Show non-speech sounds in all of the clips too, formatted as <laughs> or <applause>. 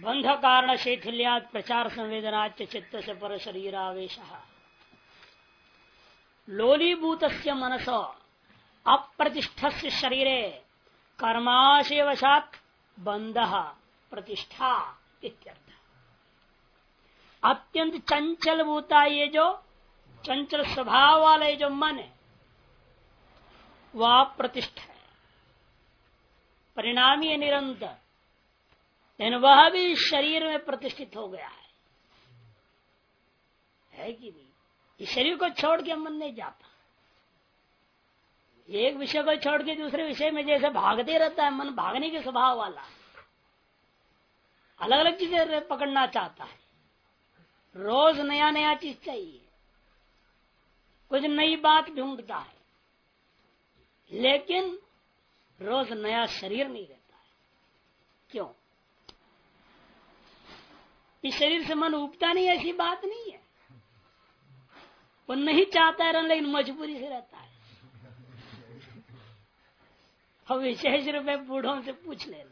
बंध कारण शैथिल्या प्रचार संवेदना चित्त से पर शरीर आवेश लोलीभूत मनस अप्रतिष्ठ से शरीर कर्माशयवशात बंध प्रतिष्ठा इत्यर्थ। अत्यंत चंचल भूता ये जो चंचल स्वभाव वाले जो मन है वह प्रतिष्ठा है परिणामी निरंतर लेकिन वह भी शरीर में प्रतिष्ठित हो गया है। है कि नहीं? इस शरीर को छोड़ के मन नहीं जाता। एक विषय को छोड़ के दूसरे विषय में जैसे भागते रहता है, मन भागने के स्वभाव वाला अलग अलग चीज़ें पकड़ना चाहता है। रोज नया नया चीज़ चाहिए। कुछ नई बात ढूंढता है। लेकिन रोज नया शरीर नहीं रहता है। क्यों? इस शरीर से मन उगता नहीं, ऐसी बात नहीं है। वो नहीं चाहता है लेकिन मजबूरी से रहता है। अब विशेष रूप में बूढ़ों से पूछ लेना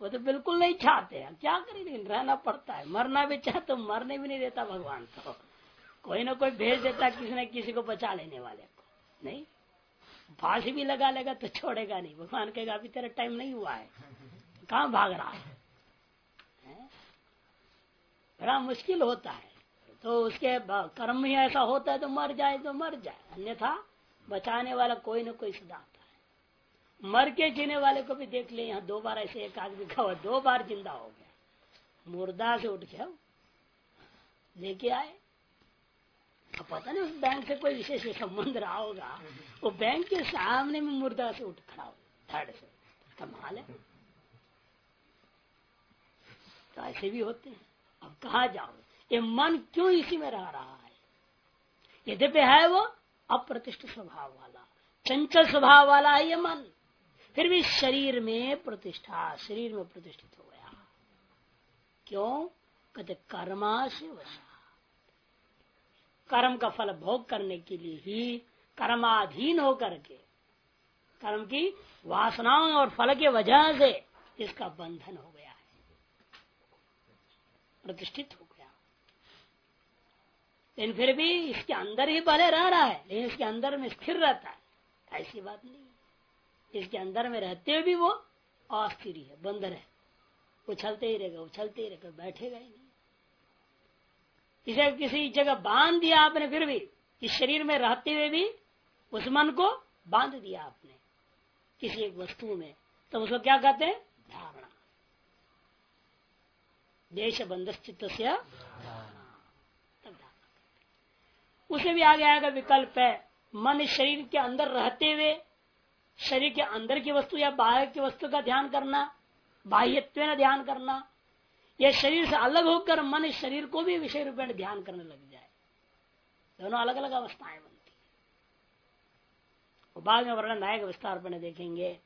वो तो बिल्कुल नहीं चाहते हैं। क्या करें? लेकिन रहना पड़ता है। मरना भी चाहे तो मरने भी नहीं देता भगवान तो। कोई ना कोई भेज देता किसी न किसी को बचा लेने वाले को। नहीं? फांसी भी लगा लेगा तो छोड़ेगा नहीं। भगवान कहेगा, अभी तेरा टाइम नहीं हुआ है। कहाँ भाग रहा है? बड़ा मुश्किल होता है। तो उसके कर्म ही ऐसा होता है तो मर जाए तो मर जाए। अन्यथा बचाने वाला कोई ना कोई सदा आता है। मर के जीने वाले को भी देख ले, यहाँ दो बार ऐसे एक आदमी का हुआ, दो बार ज़िंदा हो गया। मुर्दा से उठ गया लेके आए। अब पता नहीं उस बैंक से कोई विशेष संबंध रहा होगा। वो बैंक के सामने में मुर्दा से उठ खड़ा हो थर्ड से। कमाल है तो ऐसे भी होते हैं। कहा जाओ ये मन क्यों इसी में रह रहा है? यद्यपि है वो अप्रतिष्ठ स्वभाव वाला। चंचल स्वभाव वाला है ये मन। फिर भी शरीर में प्रतिष्ठा, शरीर में प्रतिष्ठित हो गया। क्यों? कहते कर्मा से वसा। कर्म का फल भोग करने के लिए ही कर्माधीन होकर के, कर्म की वासनाओं और फल के वजह से इसका बंधन हो प्रतिष्ठित हो गया। लेकिन फिर भी इसके अंदर ही भले रह रहा है, लेकिन इसके अंदर में स्थिर रहता है। ऐसी बात नहीं इसके अंदर में रहते हुए भी वो अस्थिर है बंदर है उछलते ही रहेगा उछलते ही रहेगा बैठेगा ही नहीं। इसे किसी जगह बाँध दिया आपने, फिर भी इस शरीर में रहते हुए भी उस मन को बाँध दिया आपने, किसी एक वस्तु में। तो उसको क्या कहते हैं? धारणा। देश बंध चित्त से उसे भी आगे आएगा विकल्प है। मन शरीर के अंदर रहते हुए, शरीर के अंदर की वस्तु या बाहर की वस्तु का ध्यान करना, बाह्यत्व ध्यान करना या शरीर से अलग होकर मन शरीर को भी विषय रूप में ध्यान करने लग जाए। दोनों अलग अलग अवस्थाएँ बनती है। बाद में वर्णन आएगा विस्तार पर देखेंगे।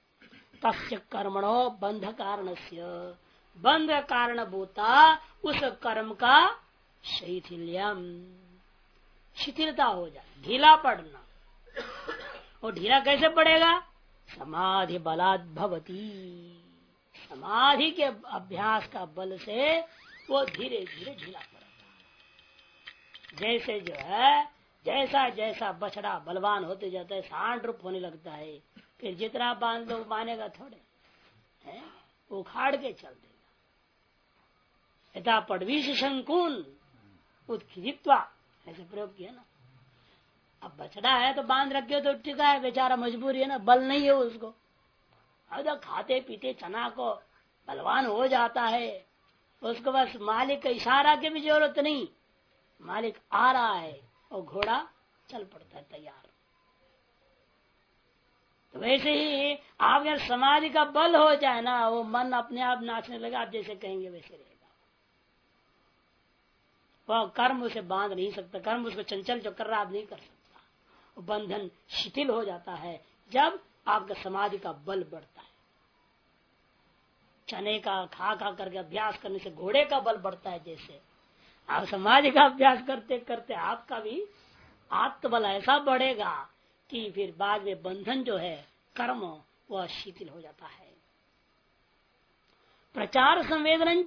तस् कर्मणो बंध कारण से बंध कारण भूता उस कर्म का शैथिल्यम। शिथिलता हो जाए, ढीला पड़ना। वो ढीला कैसे पड़ेगा? समाधि बलात् भवती। समाधि के अभ्यास का बल से वो धीरे धीरे ढीला पड़ता जैसे जो है, जैसा जैसा बछड़ा बलवान होते जाता है, सांड रूप होने लगता है, फिर जितना बाँध लोग मानेगा थोड़े, है? उखाड़ के चल देगा यथा पड़वीश शंकुन। उत्खित्वा ऐसे प्रयोग किया ना। अब बछड़ा है तो बाँध रखे तो टिका है, बेचारा मजबूरी है ना, बल नहीं है उसको। अब खाते पीते चना को बलवान हो जाता है, उसको बस मालिक का इशारा की भी ज़रूरत नहीं। मालिक आ रहा है और घोड़ा चल पड़ता है तैयार। तो वैसे ही आप समाज का बल हो जाए ना, वो मन अपने आप नाचने लगा, आप जैसे कहेंगे वैसे वह कर्म उसे बाँध नहीं सकता। कर्म उसको चंचल जो कर रहा आप नहीं कर सकता। बंधन शिथिल हो जाता है जब आपका समाधि का बल बढ़ता है। चने का, खा खा करके अभ्यास करने से घोड़े का बल बढ़ता है जैसे। आप समाधि का अभ्यास करते करते आपका भी आत्मबल ऐसा बढ़ेगा कि फिर बाद में बंधन जो है, कर्म, वह शिथिल हो जाता है। प्रचार संवेदन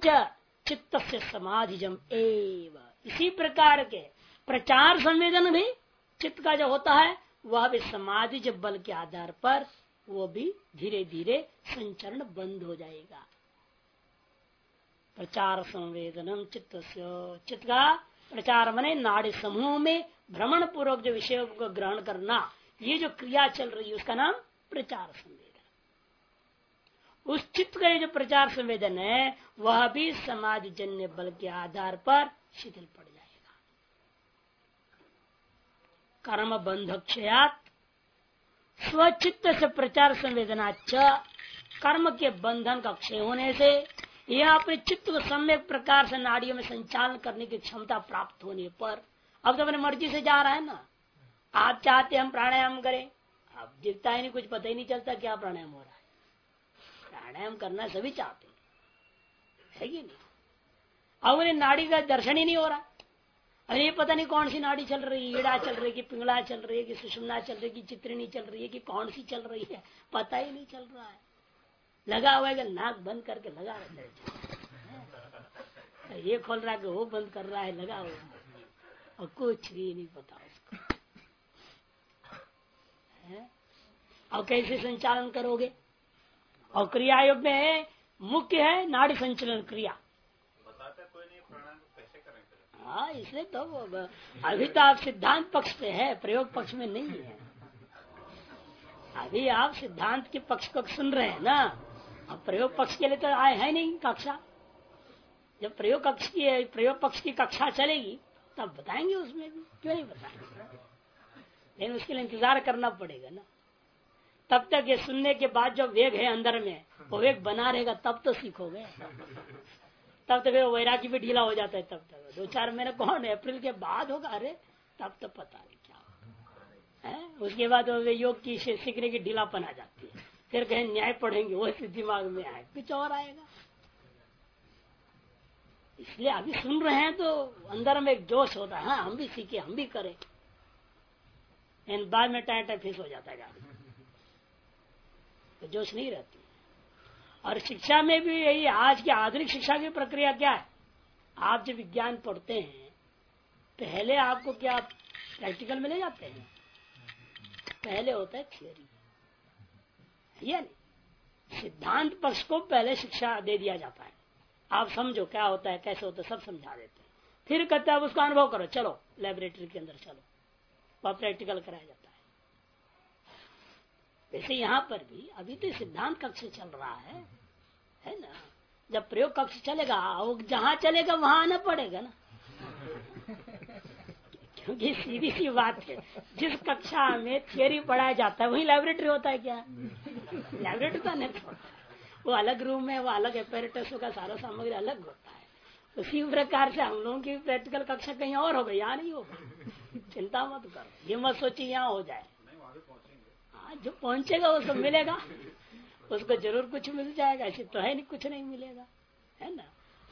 चित्त से समाधि जम एव। इसी प्रकार के प्रचार संवेदन भी चित्त का जो होता है, वह भी समाधि जब बल के आधार पर, वो भी धीरे धीरे संचरण बंद हो जाएगा। प्रचार संवेदनम चित्त चित्त का प्रचार मने नाड़ी समूह में भ्रमण पूर्वक जो विषय को ग्रहण करना, ये जो क्रिया चल रही है, उसका नाम प्रचार संवेदन। उस चित्त का जो प्रचार संवेदन है, वह भी समाज जन्य बल के आधार पर शिथिल पड़ जाएगा। कर्म बंध क्षयात, स्वचित्त से प्रचार संवेदना च, कर्म के बंधन का क्षय होने से यह अपने चित्त को सम्यक प्रकार से नाड़ियों में संचालन करने की क्षमता प्राप्त होने पर, अब तो अपने मर्ज़ी से जा रहा है ना। आप चाहते हम प्राणायाम करें, अब दिखता ही नहीं, कुछ पता ही नहीं चलता क्या प्राणायाम हो रहा है। प्राणायाम करना सभी चाहते हैं, है कि नहीं? अब उन्हें नाड़ी का दर्शन ही नहीं हो रहा। अरे ये पता नहीं कौन सी नाड़ी चल रही है, ईड़ा चल रही है कि पिंगला चल रही है कि सुषमना चल रही है कि चित्रिणी चल रही है कि कौन सी चल रही है, पता ही नहीं चल रहा है। लगा हुआ है नाक बंद करके लगा रहे ये खोल रहा है वो बंद कर रहा है, लगा हुआ और कुछ भी नहीं पता उसको। और कैसे संचालन करोगे? और क्रिया में मुख्य है नाड़ी संचलन क्रिया। हाँ इसलिए तो अभी तो आप सिद्धांत पक्ष पे है, प्रयोग पक्ष में नहीं है। अभी आप सिद्धांत के पक्ष को सुन रहे हैं ना, अब प्रयोग पक्ष के लिए तो आए है नहीं कक्षा। जब प्रयोग पक्ष की, प्रयोग पक्ष की कक्षा चलेगी, तब बताएँगे उसमें भी, क्यों नहीं बताएँगे? लेकिन उसके लिए इंतज़ार करना पड़ेगा ना। तब तक ये सुनने के बाद जो वेग है अंदर में, वो वेग बना रहेगा, तब तो सीखोगे। तब तक वो वैराग्य भी ढीला हो जाता है, तब तक। दो चार महीने कौन है? अप्रैल के बाद होगा? अरे, तब तो पता नहीं क्या है? उसके बाद योग की सीखने की ढीलापन आ जाती है। फिर कहें न्याय पढ़ेंगे, वो दिमाग में आए। कुछ और आएगा। इसलिए अभी सुन रहे हैं तो अंदर में एक जोश होता है। हाँ हम भी सीखे, हम भी करें। बाद में टाइम टाइम फिस हो जाता है तो जोश नहीं रहती। और शिक्षा में भी यही आज की आधुनिक शिक्षा की प्रक्रिया क्या है? आप जब विज्ञान पढ़ते हैं, पहले आपको क्या प्रैक्टिकल में ले जाते हैं? पहले होता है थियोरी नहीं? सिद्धांत पक्ष को पहले शिक्षा दे दिया जाता है। आप समझो क्या होता है, कैसे होता है, सब समझा देते हैं। फिर कहते हैं आप उसका अनुभव करो। चलो लेबोरेटरी के अंदर चलो। वह प्रैक्टिकल कराया जाता है। वैसे यहाँ पर भी अभी तो सिद्धांत कक्ष चल रहा है है ना? जब प्रयोग कक्ष चलेगा वो जहाँ चलेगा वहाँ आना पड़ेगा ना। क्योंकि सीधी सी बात है, जिस कक्षा में थियोरी पढ़ाया जाता है, वही लाइब्रेटरी होता है क्या? लाइब्रेटरी का नहीं वो अलग रूम है, वो अलग एपेरेटस का सारा सामग्री अलग होता है। उसी प्रकार से हम लोगों की प्रैक्टिकल कक्षा कहीं और होगा यहाँ नहीं होगा। चिंता मत करो, ये मत सोचिए यहाँ हो जाए। हाँ जो पहुंचेगा वो सब मिलेगा। उसको ज़रूर कुछ मिल जाएगा, ऐसे तो है नहीं, कुछ नहीं मिलेगा। है ना?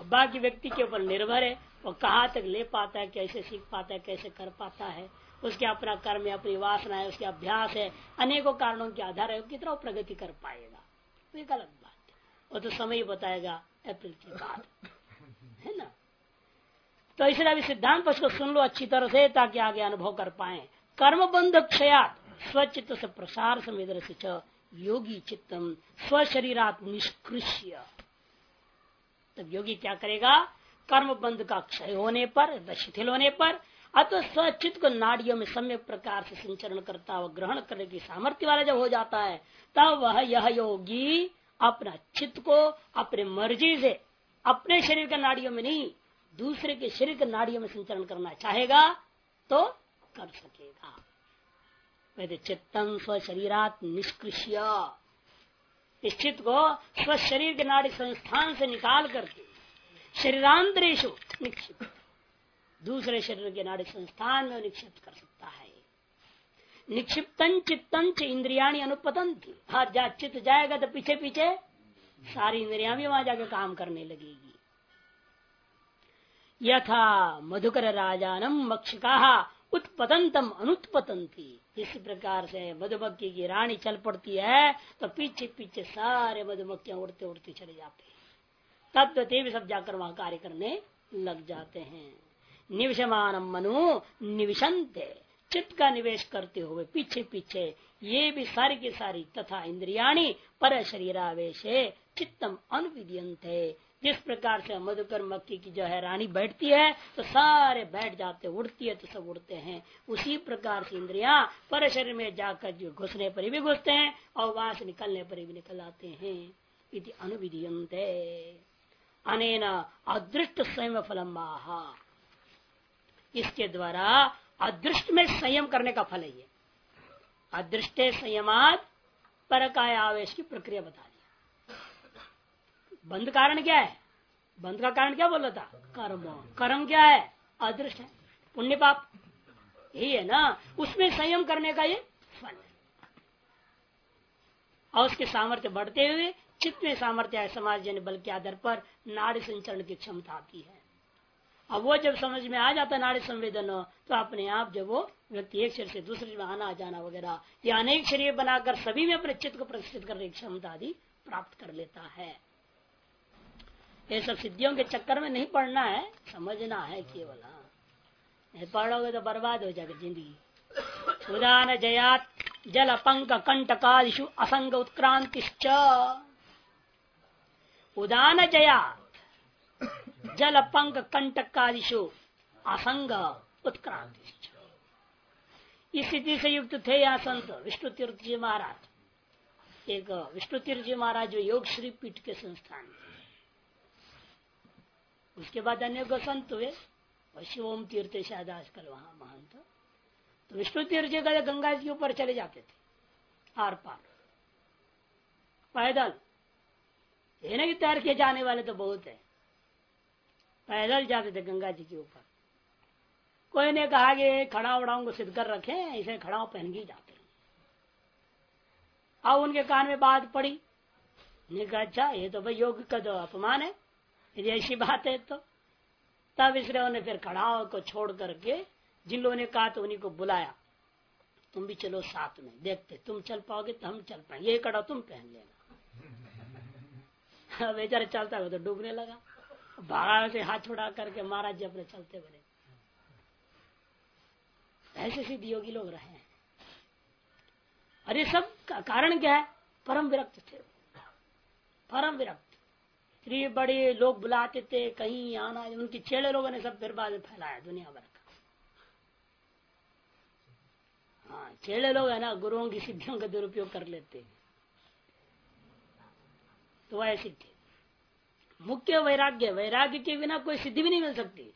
बाकी व्यक्ति के ऊपर निर्भर है, वो कहाँ तक ले पाता है, कैसे सीख पाता है, कैसे कर पाता है। उसके अपना कर्म है, अपनी वासना है, उसके अभ्यास है, अनेकों कारणों के आधार है, कितना प्रगति कर पाएगा। तो एक अलग बात है। वो तो समय ही बताएगा, अप्रैल के बाद। है ना? तो इसलिए अभी सिद्धांत पक्ष सुन लो अच्छी तरह से, ताकि आगे अनुभव कर पाए। कर्म बंध क्षया स्वचित्त से प्रसार संवेदन से योगी चित्तम स्वशरीरात निष्कृष्य तब योगी क्या करेगा? कर्म बंध का क्षय होने पर शिथिल होने पर अतः स्वचित को नाड़ियों में सम्यक प्रकार से संचरण करता हुआ ग्रहण करने की सामर्थ्य वाला जब हो जाता है, तब वह यह योगी अपना चित्त को, अपने मर्ज़ी से, अपने शरीर के नाड़ियों में नहीं, दूसरे के शरीर के नाड़ियों में संचरण करना चाहेगा तो कर सकेगा। चित्तम स्व शरीरात निष्कृष्य। इस चित्त को स्व शरीर के नाड़ी संस्थान से निकाल करके शरीरांतरेशु निक्षिप्त, दूसरे शरीर के नाड़ी संस्थान में निक्षिप्त कर सकता है। निक्षिप्तन चित्तन च इंद्रियाणी अनुपतन थी हर जा चित्त जाएगा तो पीछे पीछे सारी इंद्रिया भी वहाँ जाकर काम करने लगेगी। यथा मधुकर राजानम मक्षिका उत्पतंतम अनुत्पतन थी इसी प्रकार से मधुमक्खी की रानी चल पड़ती है तो पीछे पीछे सारे मधुमक्खियाँ उड़ते उड़ते चले जाते हैं। तत्व ते भी सब जाकर वहाँ कार्य करने लग जाते हैं। निविषमान मनु निविशंते चित्त का निवेश करते हुए पीछे पीछे ये भी सारी की सारी तथा इंद्रियाणी पर शरीरावेश चित्तम अनुविधियंत जिस प्रकार से मधुकर मक्खी की जो है रानी बैठती है तो सारे बैठ जाते, उड़ती है तो सब उड़ते हैं। उसी प्रकार से इंद्रिया पर शरीर में जाकर जो घुसने पर भी घुसते हैं और वहाँ से निकलने पर भी निकल आते हैं। इति अनुविधियंत अनेन अदृष्ट स्वयं फलम इसके द्वारा अदृष्ट में संयम करने का फल है अदृष्ट संयमाद पर आवेश की प्रक्रिया बता बंद कारण क्या है? बंद का कारण क्या बोला था? कर्म। कर्म क्या है? अदृष्ट है। पुण्य पाप। यही है ना? उसमें संयम करने का ये फल है। और उसके सामर्थ्य बढ़ते हुए, चित्त में सामर्थ्य है समाज जन बल के आधार पर नाड़ी संचरण की क्षमता आती है। अब वो जब समझ में आ जाता नाड़ी संवेदन तो अपने आप जब वो व्यक्ति एक शरीर से दूसरे में आना, जाना वगैरह, या अनेक शरीर बनाकर सभी में अपने चित्त को प्रतिष्ठित करने की क्षमता आदि प्राप्त कर लेता है। ये सब सिद्धियों के चक्कर में नहीं पढ़ना है, समझना है केवल हाँ। पढ़ोगे तो बर्बाद हो जाएगा ज़िंदगी। उदान जयात जल पंक कंटकादिशु असंग उत्क्रांति उदान जयात जल पंक कंटकादिशु असंग उत्क्रांति इस स्थिति से युक्त थे यहाँ संत विष्णु तीर्थ जी महाराज। एक विष्णु तीर्थ जी महाराज जो योग श्री पीठ के संस्थान उसके बाद अन्य संत हुए शिवोम तीर्थ शायद आजकल वहाँ महंत। तो विष्णु तीर्थ जी का गंगा जी के ऊपर चले जाते थे, आर पार। पैदल। ये नहीं तैर के जाने वाले तो बहुत है। पैदल जाते थे गंगा जी के ऊपर। कोई ने कहा कि खड़ा उड़ाओं को सिद्ध कर रखे, इसे खड़ा पहन के जाते अब उनके कान में बात पड़ी। ने कहा अच्छा ये तो भाई योग का तो अपमान है। यदि ऐसी बात है तो। तब इसलिए उन्हें फिर खड़ाओ को छोड़ करके जिन लोगों ने कहा तो उन्हीं को बुलाया। तुम भी चलो साथ में, देखते, तुम चल पाओगे तो हम चल पाएँगे। ये कड़ा तुम पहन लेना। <laughs> बेचारा चलता हुआ तो डूबने लगा। भागा से हाथ छुड़ा करके महाराज जी अपने चलते बने ऐसे सिद्ध योगी लोग रहे हैं। अरे सब का कारण क्या है? परम विरक्त थे परम विरक्त। इतनी बड़े लोग बुलाते थे, कहीं आना, उनके छेड़े लोगों ने सब फिर में फैलाया दुनिया भर का। हाँ छेड़े लोग है ना, गुरुओं की सिद्धियों का दुरुपयोग कर लेते तो ऐसे थे। मुख्य वैराग्य वैराग्य के बिना कोई सिद्धि भी नहीं मिल सकती।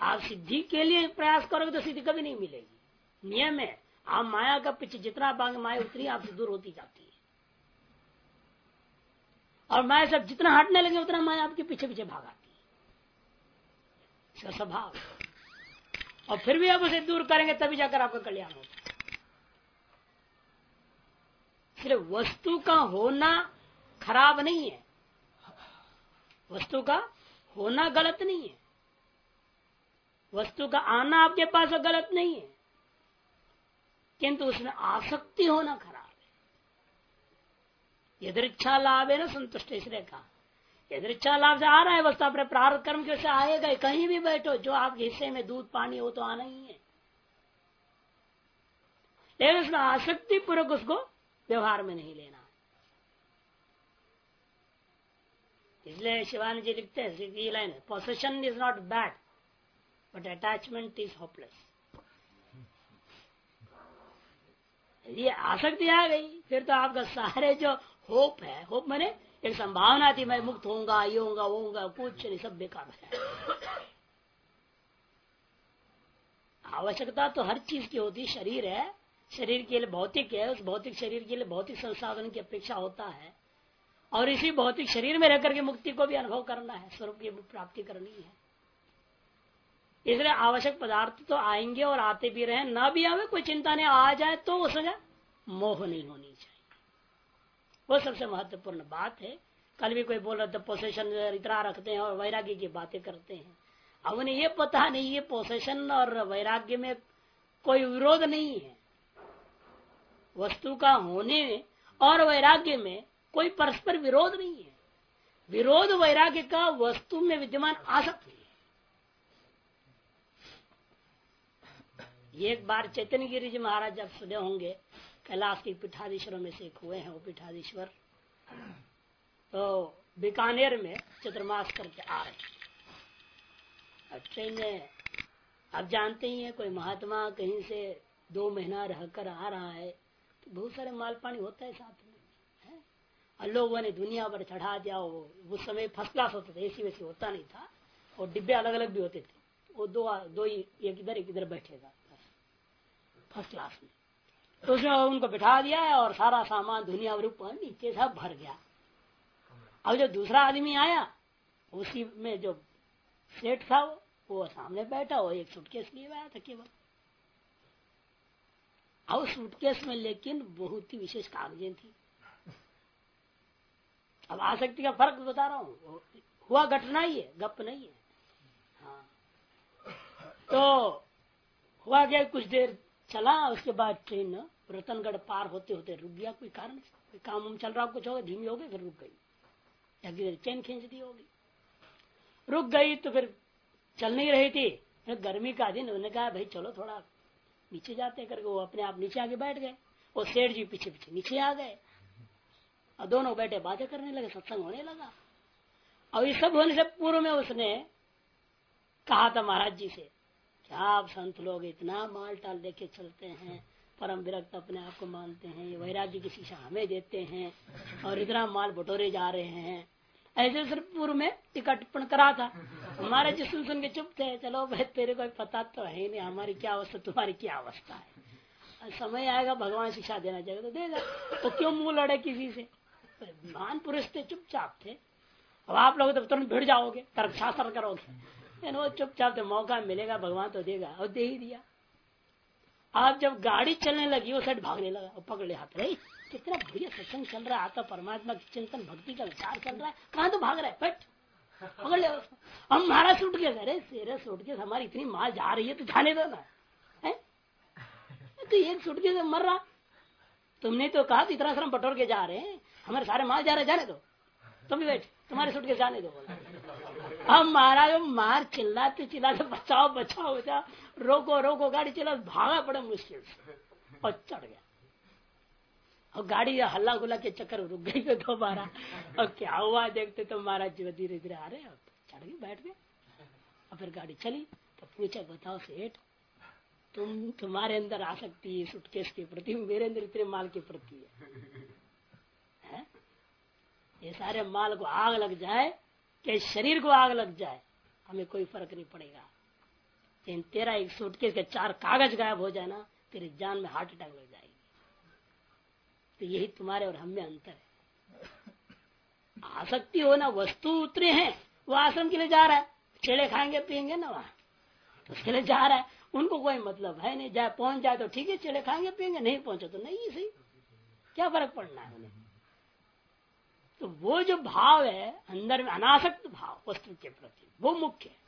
आप सिद्धि के लिए प्रयास करोगे तो सिद्धि कभी नहीं मिलेगी। नियम है, आप माया का पीछे जितना बांग माया उतनी आपसे दूर होती जाती है। और माया सब जितना हटने लगे, उतना माया आपके पीछे पीछे भाग आती है। स्वभाव और फिर भी आप उसे दूर करेंगे, तभी जाकर आपका कल्याण होगा। सिर्फ़ वस्तु का होना खराब नहीं है। वस्तु का होना गलत नहीं है। वस्तु का आना आपके पास गलत नहीं है। किंतु उसमें आसक्ति होना खराब यदृच्छा लाभ है ना संतुष्ट, इसलिए कहा। यदृच्छा लाभ से आ रहा है, वस्तु अपने प्रारंभ कर्म के आएगा, कहीं भी बैठो, जो आपके हिस्से में दूध, पानी हो तो आना ही है। लेकिन उसमें आसक्ति पूर्वक उसको व्यवहार में नहीं लेना। इसलिए शिवानी जी लिखते हैं possession is not bad but attachment is hopeless ये आसक्ति आ गई, फिर तो आपका सारे जो होप है, होप मैंने एक संभावना थी, मैं मुक्त होऊँगा, ये होगा वो होगा कुछ नहीं, सब बेकार है आवश्यकता तो हर चीज़ की होती, शरीर है। शरीर के लिए भौतिक है, उस भौतिक शरीर के लिए भौतिक संसाधन की अपेक्षा होता है। और इसी भौतिक शरीर में रहकर के मुक्ति को भी अनुभव करना है, स्वरूप की प्राप्ति करनी है। इसलिए आवश्यक पदार्थ तो आएँगे और आते भी रहे, ना भी आवे, कोई चिंता नहीं, आ जाए तो उस मोह नहीं होनी चाहिए। वो सबसे महत्वपूर्ण बात है। कल भी कोई बोल रहा था पोसेशन इतना रखते हैं और वैराग्य की बातें करते हैं। अब उन्हें ये पता नहीं है पोसेशन और वैराग्य में कोई विरोध नहीं है। वस्तु का होने और वैराग्य में कोई परस्पर विरोध नहीं है। विरोध वैराग्य का वस्तु में विद्यमान आ सकती है। एक बार चैतन्य गिरी जी महाराज जब सुने होंगे कैलाश के पीठाधीश्वरों में से एक हुए हैं वो पीठाधीश्वर। तो बीकानेर में चतुर्मास करके आ रहे ट्रेन में, आप जानते ही हैं, कोई महात्मा कहीं से दो महीना रहकर आ रहा है तो बहुत सारे माल पानी होता है साथ में और लोगों ने दुनिया पर चढ़ा दिया, वो उस समय फ़र्स्ट क्लास होता था एसी वैसी होता नहीं था। और डिब्बे अलग अलग भी होते थे। वो दो दो ही, एक इधर एक इधर बैठेगा फ़र्स्ट क्लास में। तो उसमें उनको बिठा दिया और सारा सामान दुनिया ऊपर नीचे सब भर गया। अब जो दूसरा आदमी आया, उसी में जो सेठ था, वो वो सामने बैठा, वो एक सूटकेस लिए आया था केवल। और सूटकेस में लेकिन बहुत ही विशेष कागजें थी। अब आसक्ति का फ़र्क बता रहा हूँ हुआ घटना ही है गप नहीं है। हाँ। तो हुआ गया कुछ देर चला, उसके बाद ट्रेन रतनगढ़ पार होते होते रुक गया, कोई कारण काम उम चल रहा, कुछ होगा धीमी हो गई, फिर रुक गई। या चैन खींच दी होगी। रुक गई तो फिर चल नहीं रही थी। फिर गर्मी का दिन, उन्होंने कहा, भाई चलो थोड़ा नीचे जाते करके, वो अपने आप नीचे आगे बैठ गए। वो सेठ जी पीछे पीछे नीचे आ गए। और दोनों बैठे, बातें करने लगे, सत्संग होने लगा। और ये सब होने से पूर्व में उसने कहा था महाराज जी से आप संत लोग इतना माल टाल लेके चलते हैं, परम विरक्त अपने आप को मानते हैं, ये वैराग्य की शिक्षा हमें देते हैं, और इतना माल बटोरे जा रहे हैं। ऐसे सिर्फ़ पूर्व में टिकट टिप्पण करा था। हमारे जी सुन सुन के चुप थे, चलो भाई, तेरे को पता तो है नहीं, हमारी क्या अवस्था, तुम्हारी क्या अवस्था है? समय आएगा, भगवान शिक्षा देना चाहिए तो देगा तो क्यों मुँह लड़े किसी से? महान पुरुष थे, चुपचाप थे। अब आप लोग तो तुरंत भिड़ जाओगे तर्क शास्त्र करोगे। वो चुपचाप तो मौका मिलेगा, भगवान तो देगा, और दे ही दिया। आप जब गाड़ी चलने लगी, वो साइड भागने लगा पकड़ ले हाथ रही कितना बढ़िया सत्संग चल रहा है, आता परमात्मा की चिंतन, भक्ति का विचार चल रहा है। कहाँ तो भाग रहा है? फट। पकड़ ले। हम हमारा सूट के अरे सेरे सूट के हमारी इतनी माल जा रही है तो जाने दो ना। है? तो एक सूट के मर रहा। तुमने तो कहा इतना श्रम बटोर के जा रहे हैं। हमारे सारे माल जा रहे जाने दो। तुम भी बैठ, तुम्हारे सूट के जाने दो। अब महाराज मार चिल्लाते चिल्लाते, बचाओ बचाओ बचाओ रोको रोको, गाड़ी चला, भागा पड़े मुश्किल से। और चढ़ गया। और गाड़ी हल्ला गुल्ला के चक्कर रुक गई तो दोबारा और क्या हुआ, देखते तो महाराज जी धीरे धीरे आ रहे चढ़ गए, बैठ गए। और फिर गाड़ी चली। तो पूछा, बताओ सेठ, तुम, तुम्हारे अंदर आ सकती है सुटकेस के प्रति, मेरे अंदर इतने माल के प्रति है? ये सारे माल को आग लग जाए कि शरीर को आग लग जाए, हमें कोई फ़र्क नहीं पड़ेगा। लेकिन तेरा एक सूटकेस के चार कागज़ गायब हो जाए ना, तेरी जान में हार्ट अटैक लग जाएगी। तो यही तुम्हारे और हम अंतर है। आसक्ति हो ना, वस्तु उतरे हैं, वो आश्रम के लिए जा रहा है। चेड़े खाएँगे, पियेंगे ना वहाँ। उसके लिए जा रहा है। उनको कोई मतलब है नहीं। जाए, पहुँच जाए तो ठीक है चेड़े खाएँगे, पियेंगे, नहीं पहुँचे तो नहीं, सही। क्या फ़र्क पड़ना है उन्हें? तो वो जो भाव है, अंदर में अनासक्त भाव, वस्तु के प्रति, वो मुख्य है।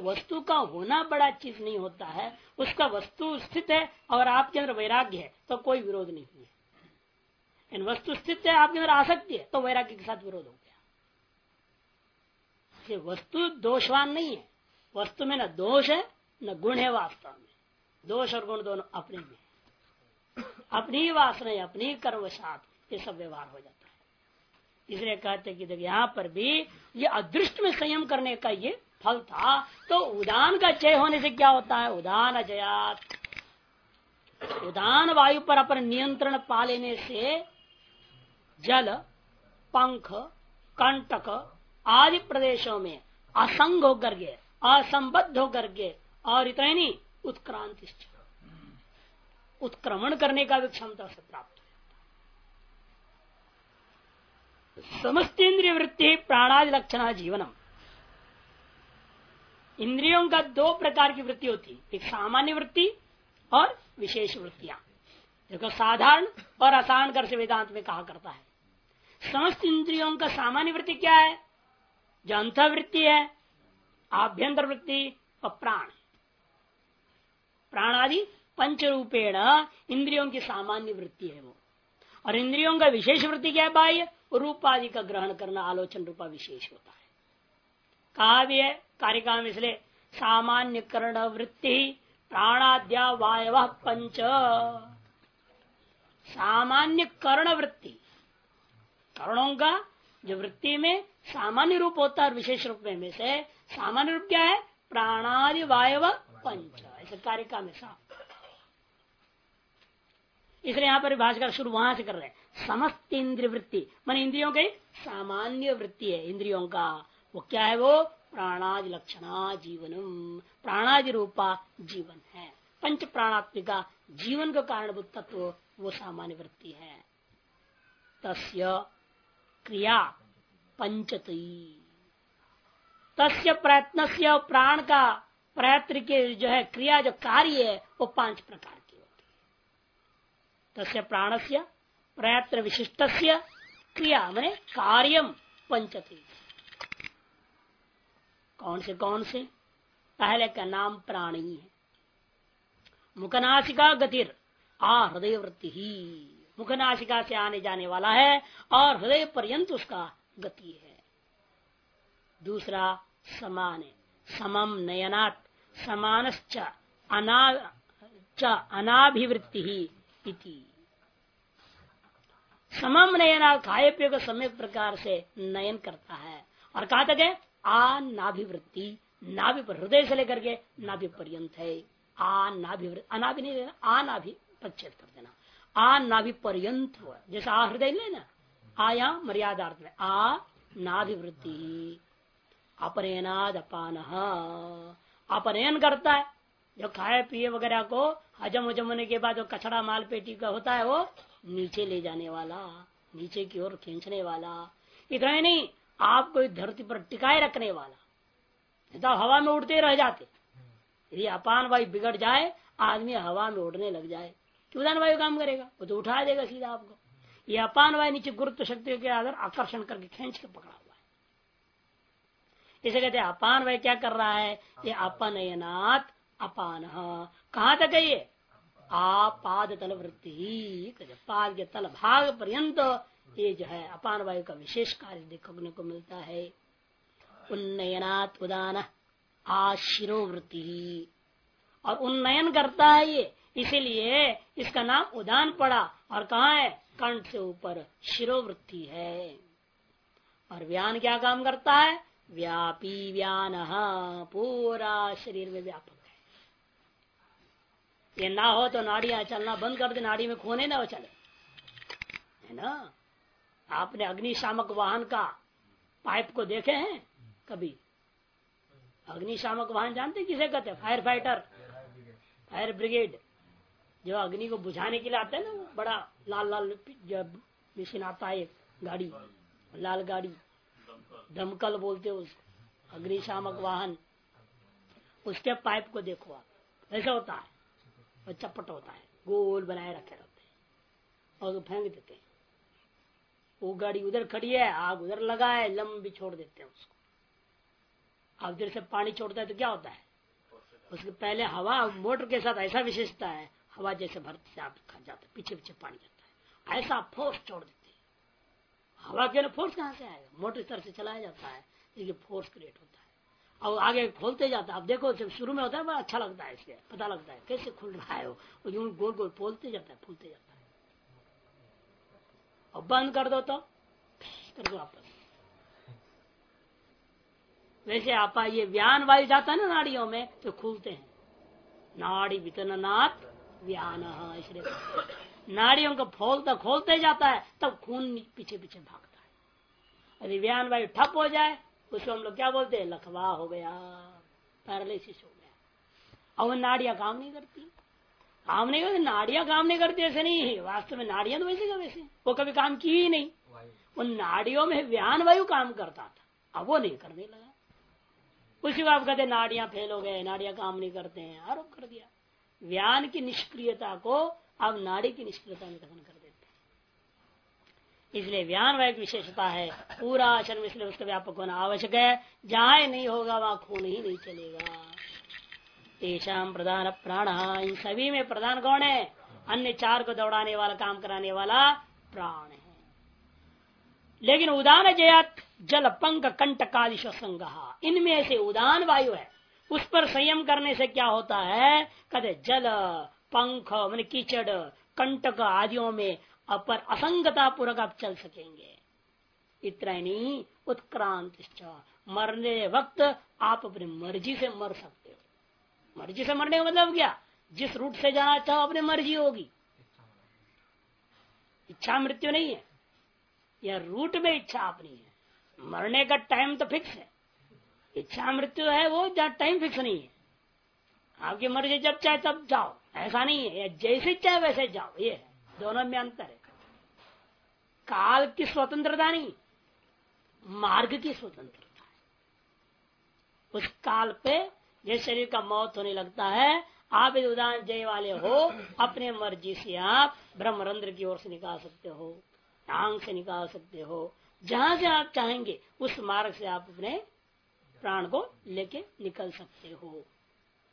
वस्तु का होना बड़ा चीज़ नहीं होता है, उसका वस्तु स्थित है और आपके अंदर वैराग्य है तो कोई विरोध नहीं है। इन वस्तु स्थित है, आपके अंदर आसक्ति है तो वैराग्य के साथ विरोध हो गया। ये वस्तु दोषवान नहीं है। वस्तु में न दोष है, न गुण है वास्तव में। दोष और गुण दोनों अपने में अपनी ही वासना अपनी कर्म साथ ये सब व्यवहार हो जाता है। इसलिए कहते कि देखिए, यहाँ पर भी ये अदृष्ट में संयम करने का ये फल था। तो उदान का जय होने से क्या होता है? उदान अजयात। उदान वायु पर अपन नियंत्रण पा लेने से जल, पंख, कंटक आदि प्रदेशों में असंग होकर के, असंबद्ध होकर के और इतना नहीं, उत्क्रांति उत्क्रमण करने का भी क्षमता से प्राप्त समस्त इंद्रिय वृत्ति प्राणादि लक्षण जीवनम। इंद्रियों का दो प्रकार की वृत्ति होती एक सामान्य वृत्ति और विशेष वृत्तियाँ। देखो, साधारण और आसान कर से वेदांत में कहा करता है। समस्त इंद्रियों का सामान्य वृत्ति क्या है? जो अंत वृत्ति है, आभ्यंतर वृत्ति और प्राण। प्राणादि पंच रूपेण इंद्रियों की सामान्य वृत्ति है वो। और इंद्रियों का विशेष वृत्ति क्या है बाह्य? रूपादि का ग्रहण करना आलोचन रूपा विशेष होता है। काव्य कार्यक्रम इसलिए सामान्य कर्ण वृत्ति प्राणाद्या वायव पंच। सामान्य कर्ण वृत्ति। कर्णों का जो वृत्ति में सामान्य रूप होता है विशेष रूप में से सामान्य रूप क्या है? प्राणादि वायव पंच। ऐसे कार्य का में साफ़ इसलिए यहाँ पर भाषा शुरू वहाँ से कर रहे हैं। समस्त इंद्रिय वृत्ति, मान इंद्रियों की सामान्य वृत्ति है, इंद्रियों का। वो क्या है वो? प्राणादि लक्षणा जीवनम। प्राणादि रूपा जीवन है। पंच प्राणात्मिका जीवन का कारणभूत तत्व वो सामान्य वृत्ति है। तस्य क्रिया पंचती तस्य प्रयत्न प्राण का प्रयत्न के जो है, क्रिया जो कार्य है, वो पाँच प्रकार तस्य प्राण से प्रयत्न विशिष्ट क्रिया मैंने कार्यम पंचती कौन से कौन से पहले का नाम प्राणी है। मुखनाशिका गतिर, आ हृदय वृत्ति ही। मुखनाशिका से आने जाने वाला है और हृदय पर्यंत उसका गति है। दूसरा, समान समम नयनात् समान अना अनाभिवृत्ति ही। इति। समम नयना खाए पिए को समय प्रकार से नयन करता है। और कहा तक है? आ नाभिवृत्ति नाभि पर हृदय से लेकर के नाभि पर्यंत है। आ नाभिवृत्ति अनाभि नहीं लेना आ नाभि प्रच्छेद कर देना। आ नाभि पर्यंत जैसे आ हृदय लेना आया मर्यादार्थ में। आ नाभिवृत्ति अपरेनाद अपान अपनयन करता है। जो खाए पिए वगैरह को हजम हजम होने के बाद जो कचड़ा माल पेटी का होता है वो नीचे ले जाने वाला, नीचे की ओर खींचने वाला। इतना ही नहीं आपको धरती पर टिकाए रखने वाला। तो हवा में उड़ते रह जाते। यदि अपान वायु बिगड़ जाए, आदमी हवा में उड़ने लग जाए। उदान वायु काम करेगा? वो तो उठा देगा सीधा आपको। ये अपान वायु नीचे गुरुत्व शक्ति के आधार आकर्षण करके खींच के पकड़ा हुआ है। इसे कहते अपान वह क्या कर रहा है? ये अपनयनात् अपान। कहा तक है ये आपाद तल वृत्ति पाद के तल भाग पर्यंत ये जो है अपान वायु का विशेष कार्य देखने को मिलता है। उन्नयनात् उदान। आशिरो वृत्ति और उन्नयन करता है ये। इसीलिए इसका नाम उदान पड़ा। और कहा है? कंठ से ऊपर। शिरोवृत्ति है। और व्यान क्या काम करता है? व्यापी व्यान। पूरा शरीर में व्यापक। ये ना हो तो नाड़ियाँ चलना बंद कर दे, नाड़ी में खोने ना वो चले। है ना? आपने अग्निशामक वाहन का पाइप को देखे हैं कभी? अग्निशामक वाहन जानते किसे कहते हैं? फायर फाइटर फायर ब्रिगेड जो अग्नि को बुझाने के लिए आता है ना, बड़ा लाल लाल जब मशीन आता है गाड़ी, लाल गाड़ी, दमकल बोलते उसको, अग्निशामक वाहन। उसके पाइप को देखो आप, ऐसा होता है। और चपट होता है। गोल बनाए रखे रहते हैं। और फेंक देते हैं। वो गाड़ी उधर खड़ी है, आग उधर लगा है लंबी छोड़ देते हैं उसको। अब उधर से पानी छोड़ता है तो क्या होता है? उसके पहले हवा, मोटर के साथ ऐसा विशेषता है, हवा जैसे भरती से आप खा जाता है, पीछे पीछे पानी जाता है। ऐसा फोर्स छोड़ देते हैं। हवा के फोर्स कहाँ से आएगा? मोटर तरह से चलाया जाता है, इसलिए फोर्स क्रिएट होता है। और आगे खोलते जाता अब देखो, जब शुरू में होता है, बड़ा अच्छा लगता है इसलिए पता लगता है कैसे खुल रहा है वो। यूँ गोल गोल बोलते जाता है, फूलते जाता है। और बंद कर दो तो कर दो वापस। वैसे आप ये व्यान वायु जाता है ना नाड़ियों में तो खुलते हैं। नाड़ी वितरनाथ व्यान, इसलिए नाड़ियों को खोलता खोलते जाता है, तब खून पीछे पीछे भागता है। यदि व्यान वायु ठप हो जाए उसको हम लोग क्या बोलते हैं? लखवा हो गया पैरालिसिस हो गया। और नाड़िया काम नहीं करती। काम नहीं करती नाड़िया काम नहीं करती ऐसे नहीं। है वास्तव में नाड़िया तो वैसे का वैसे। वो कभी काम की ही नहीं। उन नाड़ियों में व्यान वायु काम करता था। अब वो नहीं करने लगा। उसी को आप कहते नाड़िया फेल हो गए नाड़िया काम नहीं करते हैं। आरोप कर दिया। व्यान की निष्क्रियता को अब नाड़ी की निष्क्रियता में कथन कर। इसलिए व्यान वह विशेषता है। पूरा आचरण इसलिए उसका व्यापक होना आवश्यक है। जहाँ नहीं होगा, वहाँ खून ही नहीं चलेगा। तेषाम प्रधान प्राण, इन सभी में प्रधान कौन है? अन्य चार को दौड़ाने वाला, काम कराने वाला प्राण है। लेकिन उदान जयात जल पंक कंटकादिश संग। इनमें से उदान वायु है। उस पर संयम करने से क्या होता है? कहते जल, पंख, मान कीचड़, कंटक आदियों में अपर असंगता पूर्वक आप चल सकेंगे। इतना ही नहीं उत्क्रांत मरने वक्त आप अपनी मर्ज़ी से मर सकते हो। मर्ज़ी से मरने का मतलब क्या? जिस रूट से जाना चाहो अपनी मर्ज़ी होगी। इच्छा मृत्यु नहीं है। यह रूट में इच्छा अपनी है। मरने का टाइम तो फिक्स है। इच्छा मृत्यु है वो, जहाँ टाइम फिक्स नहीं है। आपकी मर्ज़ी जब चाहे तब जाओ। ऐसा नहीं है। जैसे चाहे वैसे जाओ। ये है। दोनों में अंतर है। काल की स्वतंत्रता नहीं मार्ग की स्वतंत्रता है उस काल पे जिस शरीर का मौत होने लगता है, आप यदि उदाहरण जय वाले हो, अपने मर्ज़ी से आप ब्रह्मरंध्र की ओर से निकाल सकते हो आंग से निकाल सकते हो, जहाँ से आप चाहेंगे, उस मार्ग से आप अपने प्राण को लेके निकल सकते हो।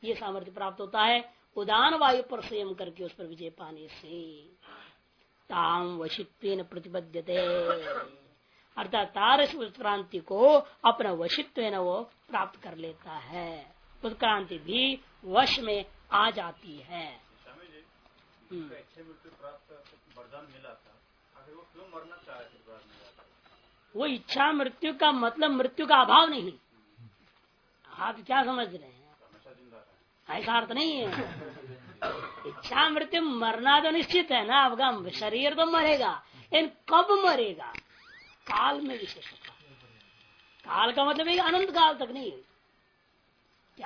ये सामर्थ्य प्राप्त होता है उदान वायु पर संयम करके उस पर विजय पाने से। ताम वशित्व प्रतिबद्धते अर्थात तारस उत्क्रांति को अपना वशित्व वो प्राप्त कर लेता है। उत्क्रांति भी वश में आ जाती है। हम्म। वो इच्छा मृत्यु का मतलब मृत्यु का अभाव नहीं। आप क्या समझ रहे हैं? ऐसा अर्थ नहीं है। <laughs> इच्छा मृत्यु मरना तो निश्चित है ना, आपका शरीर तो मरेगा इन कब मरेगा? काल में विशेषता। काल का मतलब है अनंत काल तक नहीं है।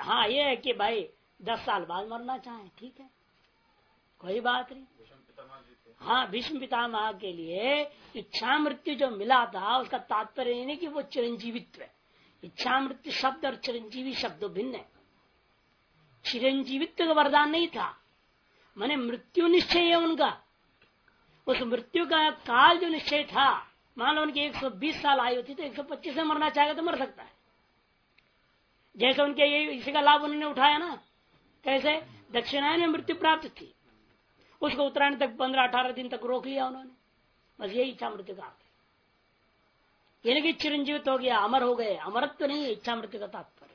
हाँ ये है कि भाई, दस साल बाद मरना चाहे, ठीक है? कोई बात नहीं। हाँ भीष्म पितामह के लिए इच्छा मृत्यु जो मिला था, उसका तात्पर्य नहीं कि वो चिरंजीवित्व है। इच्छा मृत्यु शब्द और चिरंजीवी शब्द भिन्न है। चिरंजीवित्व का वरदान नहीं था। मैंने मृत्यु निश्चय है उनका। उस मृत्यु का काल जो निश्चय था, मान लो उनकी 120 साल आयु थी तो 125 में मरना चाहेगा तो मर सकता है। जैसे उनके ये, इसी का लाभ उन्होंने उठाया ना, कैसे? दक्षिणायन में मृत्यु प्राप्त थी। उसको उत्तरायण तक पंद्रह अठारह दिन तक रोक लिया उन्होंने। बस यही इच्छा मृत्यु का यानी कि चिरंजीवित हो गया, अमर हो गए। अमरत्व तो नहीं इच्छा मृत्यु का तात्पर्य।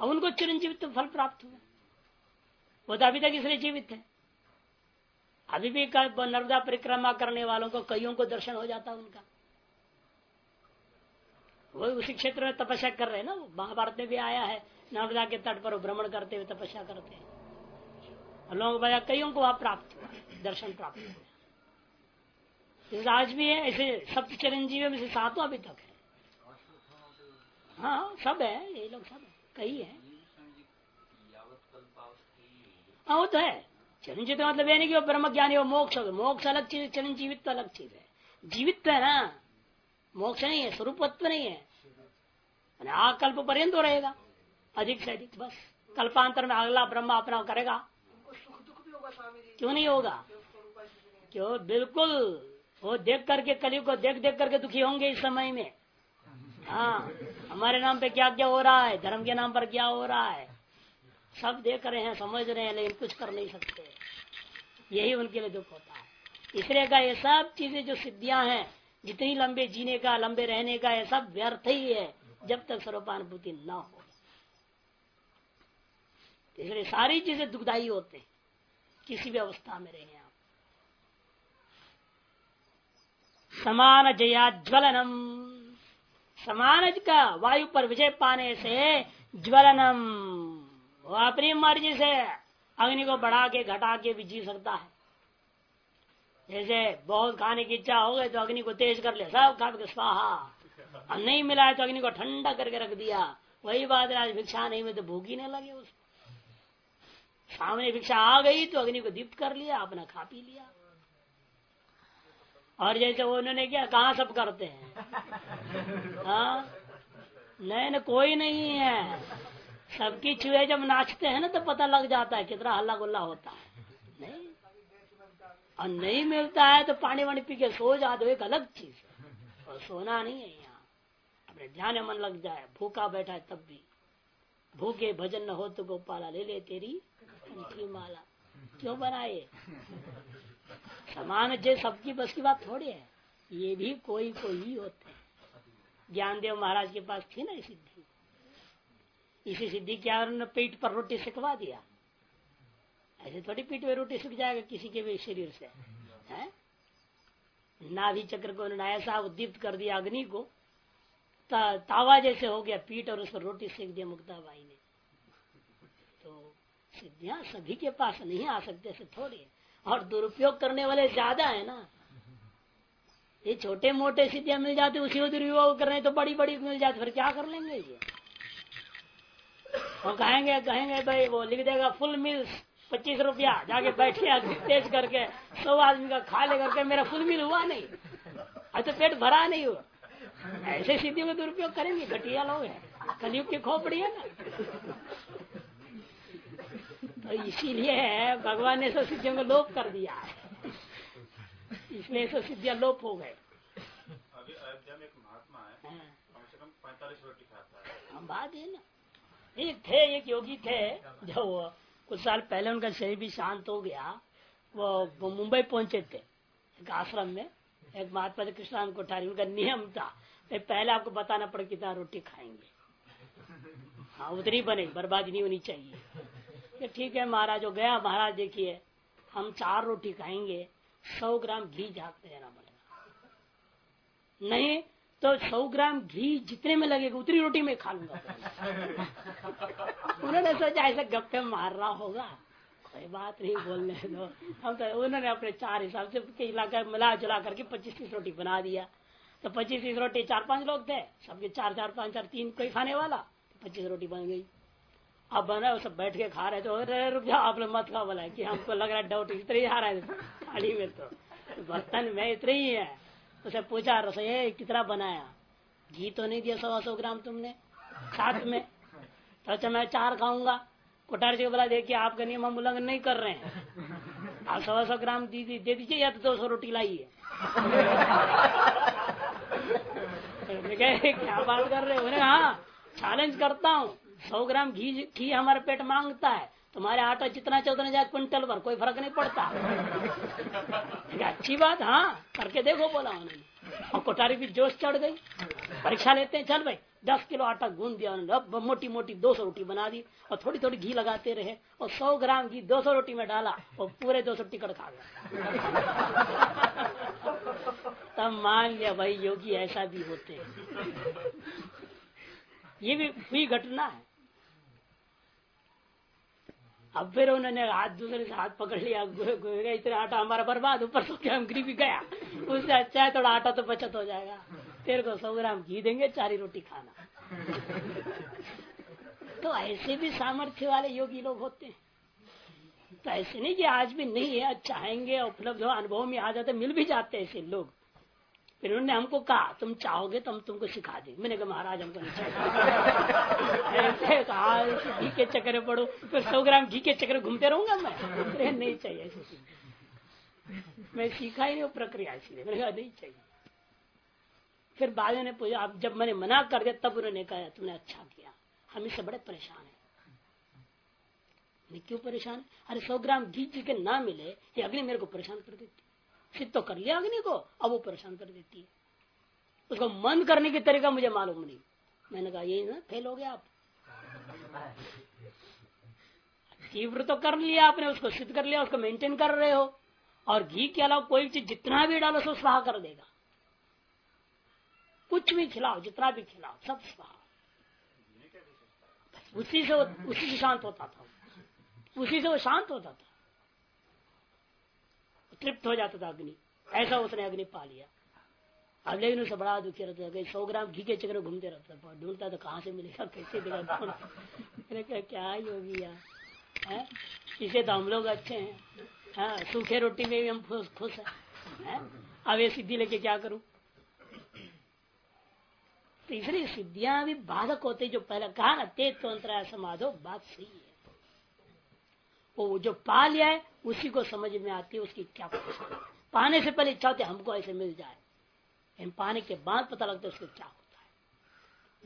अब उनको चिरंजीवित फल प्राप्त हुआ। वो तो अभी तक इसलिए जीवित है। अभी भी नर्मदा परिक्रमा करने वालों को, कईयों को दर्शन हो जाता है उनका। वो उसी क्षेत्र में तपस्या कर रहे हैं ना महाभारत में भी आया है, नर्मदा के तट पर भ्रमण करते हुए तपस्या करते हैं। लोगों को कईयों को वहाँ प्राप्त दर्शन प्राप्त हुआ आज भी है, ऐसे सप्त चिरंजीवी में से सातों अभी तक है। हाँ सब है, ये लोग सब कई है। हाँ वो तो है। चिरंजीवित मतलब ये नहीं कि वो ब्रह्म ज्ञानी हो मोक्ष मोक्ष अलग चीज़ चिरंजीवित तो अलग चीज़ है। जीवित है ना? मोक्ष नहीं है, स्वरूपत्व नहीं है। आकल्प पर्यंत हो रहेगा। अधिक से अधिक, बस। कल्पांतर में अगला ब्रह्म अपना करेगा। क्यों नहीं होगा? क्यों? बिल्कुल। वो देख करके कली को देख देख करके दुखी होंगे इस समय में। हाँ हमारे नाम पे क्या क्या हो रहा है? धर्म के नाम पर क्या हो रहा है? सब देख रहे हैं, समझ रहे हैं, लेकिन कुछ कर नहीं सकते। यही उनके लिए दुख होता है। इसलिए का ये सब चीज़ें जो सिद्धियाँ हैं, जितनी लंबे जीने का, लंबे रहने का, ये सब व्यर्थ ही है, जब तक स्वरूपानुभूति न हो। इसलिए सारी चीज़ें दुखदायी होते हैं, किसी भी अवस्था में रहे आप। समान जया ज्वलनम। समान का वायु पर विजय पाने से ज्वलनम। वो अपनी मर्ज़ी से अग्नि को बढ़ा के, घटा के भी जी सकता है। जैसे बहुत खाने की इच्छा हो गई तो अग्नि को तेज कर ले, सब खा स्वाहा। और नहीं मिला है तो अग्नि को ठंडा करके रख दिया। वही बात है आज भिक्षा नहीं में तो भूख ही नहीं लगे उसको। सामने भिक्षा आ गई तो अग्नि को दीप्त कर लिया, अपना खा पी लिया। और जैसे वो उन्होंने क्या, कहा सब करते हैं? हाँ? नहीं न कोई नहीं है। सबकी चूहे जब नाचते हैं ना तो पता लग जाता है कितना हल्ला गुल्ला होता है। नहीं। और नहीं मिलता है तो पानी वानी पी के सो जा दो एक अलग चीज़। और सोना नहीं है यहाँ। अपने ध्यान मन लग जाए, भूखा बैठा है तब भी। भूखे भजन न हो तो गोपाला, ले ले तेरी माला। क्यों बनाए? समान जे सबकी बस की बात थोड़ी है। ये भी कोई कोई ही होते हैं। ज्ञानदेव महाराज के पास थी ना सिद्धि इसी सिद्धि क्या उन्होंने पेट पर रोटी सिकवा दिया। ऐसे थोड़ी पीठ में रोटी सूख जाएगा किसी के भी शरीर से है? नाभि चक्र को उन्होंने ऐसा उद्दीप्त कर दिया अग्नि को। ता, तावा जैसे हो गया पीठ और उस पर रोटी सेक दिया मुक्ताबाई ने। तो सिद्धियाँ सभी के पास नहीं आ सकते ऐसे थोड़ी और दुरुपयोग करने वाले ज़्यादा है ना। ये छोटे मोटे सिद्धियाँ मिल जाती उसी को दुरुपयोग कर रहे तो बड़ी बड़ी मिल जाती फिर क्या कर लेंगे ये? और कहेंगे कहेंगे भाई वो लिख देगा फुल मिल्स पच्चीस रुपया जाके बैठे तेज करके सौ आदमी का खा ले करके मेरा फुल मिल हुआ नहीं। अब तो पेट भरा नहीं हुआ। ऐसे सिद्धि में दुरुपयोग करेंगे घटिया लोग है। कलयुग की खोपड़ी है ना। तो इसीलिए भगवान ने सब सिद्धियों को लोप कर दिया है। इसलिए सब सिद्धियाँ लोप हो गए। अभी अयोध्या में एक महात्मा है हाँ। कम से कम पैंतालीस रोटी खाता है। हम बात है ना। एक थे एक योगी थे जो कुछ साल पहले उनका शरीर भी शांत हो गया वो, मुंबई पहुँचे थे एक आश्रम में एक महात्मा कृष्णान कोठारी उनका नियम था पहले आपको बताना पड़े कितना रोटी खाएँगे। हाँ उतनी बने बर्बादी नहीं होनी चाहिए। ठीक है महाराज हो गया महाराज देखिए हम चार रोटी खाएँगे सौ ग्राम घी झाँकते देना पड़ेगा। नहीं तो सौ ग्राम घी जितने में लगेगा उतनी रोटी में खा लूँगा। उन्होंने सोचा ऐसे गप्पे मार रहा होगा। कोई बात नहीं, बोलने दो। हम तो उन्होंने अपने चार हिसाब से इलाका मिला जुला करके पच्चीस तीस रोटी बना दिया। तो पच्चीस तीस रोटी चार पाँच लोग थे। सबके चार चार पाँच चार तीन कोई खाने वाला तो पच्चीस रोटी बन गई। अब बना वो सब बैठ के खा रहे थे रुक जाओ आप लोग मत खा बोला कि हमको लग रहा है डाउट इतने ही आ रहा है थाली में तो। बर्तन में इतने ही है। उसे पूछा, रसोई कितना बनाया? घी तो नहीं दिया सवा सौ ग्राम तुमने, साथ में। तो अच्छा मैं चार खाऊँगा। कोठार जी बोला, देखिए, आपका नियम हम उल्लंघन नहीं कर रहे हैं। आप सवा सौ ग्राम दे दे दीजिए, या तो दो सौ रोटी लाइए। क्या बात कर रहे हो? हाँ चैलेंज करता हूँ। सौ ग्राम घी घी हमारा पेट माँगता है। तुम्हारे आटा जितना चौदह जाए क्विंटल पर कोई फ़र्क नहीं पड़ता। अच्छी बात हाँ करके देखो बोला उन्होंने। और भी जोश चढ़ गई। परीक्षा लेते हैं, चल भाई। दस किलो आटा गूंद दिया, उन्होंने मोटी मोटी दो सौ रोटी बना दी और थोड़ी थोड़ी घी लगाते रहे और सौ ग्राम घी दो सौ रोटी में डाला और पूरे दो सौ टिकट खा गया। <laughs> तब मान लिया भाई, योगी ऐसा भी होते हैं। ये भी हुई घटना है। अब फिर उन्होंने हाथ दूसरे से हाथ पकड़ लिया इतना आटा हमारा बर्बाद, ऊपर सौ ग्राम घी भी गया। उससे अच्छा है, थोड़ा आटा तो बचत हो जाएगा। तेरे को सौ ग्राम घी देंगे, चारी रोटी खाना। तो ऐसे भी सामर्थ्य वाले योगी लोग होते हैं। तो ऐसे नहीं कि आज भी नहीं है चाहेंगे, उपलब्ध हो, अनुभव में आ जाते, मिल भी जाते ऐसे लोग। फिर उन्होंने हमको कहा, तुम चाहोगे तो हम तुमको सिखा देंगे। मैंने कहा, महाराज, हमको नहीं चाहिए। कहा घी के चक्कर पड़ो, फिर सौ ग्राम घी के चक्कर घूमते रहूँगा मैं। नहीं चाहिए ऐसे मैं सीखा ही नहीं प्रक्रिया इसलिए मैंने कहा, नहीं चाहिए। फिर बाद में पूछा, आप जब मैंने मना कर दिया, तब उन्होंने कहा, तुमने अच्छा किया। हम इससे बड़े परेशान है। क्यों परेशान? अरे, सौ ग्राम घी के ना मिले, ये अग्नि मेरे को परेशान कर देती सिद्ध तो कर लिया अग्नि को, अब वो परेशान कर देती है। उसको मन करने की तरीका मुझे मालूम नहीं। मैंने कहा, यही ना, फेल हो गया आप। तीव्र तो कर लिया आपने, उसको सिद्ध कर लिया, उसको मेंटेन कर रहे हो। और घी के अलावा कोई चीज़, जितना भी डालो सब स्वाहा कर देगा। कुछ भी खिलाओ, जितना भी खिलाओ, सब स्वाहा उसी से उसी से शांत होता था उसी से वो शांत होता था। तृप्त हो जाता था अग्नि। ऐसा उसने अग्नि पा लिया। अब लेकिन उसे बड़ा दुखी रहता था सौ ग्राम घी के चक्कर घूमते रहता था। ढूंढता तो कहाँ से मिलेगा, कैसे देगा मैंने कहा, क्या योगी यार इसे तो हम लोग अच्छे हैं। हाँ सूखे रोटी में भी हम खुश हैं? अब ये सिद्धि लेके क्या करूँ? तो सिद्धियाँ भी बाधक होते जो पहले कहा ना तो अंतराय समाधो, बात सही है। वो जो पा लिया है, उसी को समझ में आती है, उसकी क्या पाने से पहले इच्छा होती है, हमको ऐसे मिल जाए। इन पाने के बाद पता लगता है उसको क्या होता है।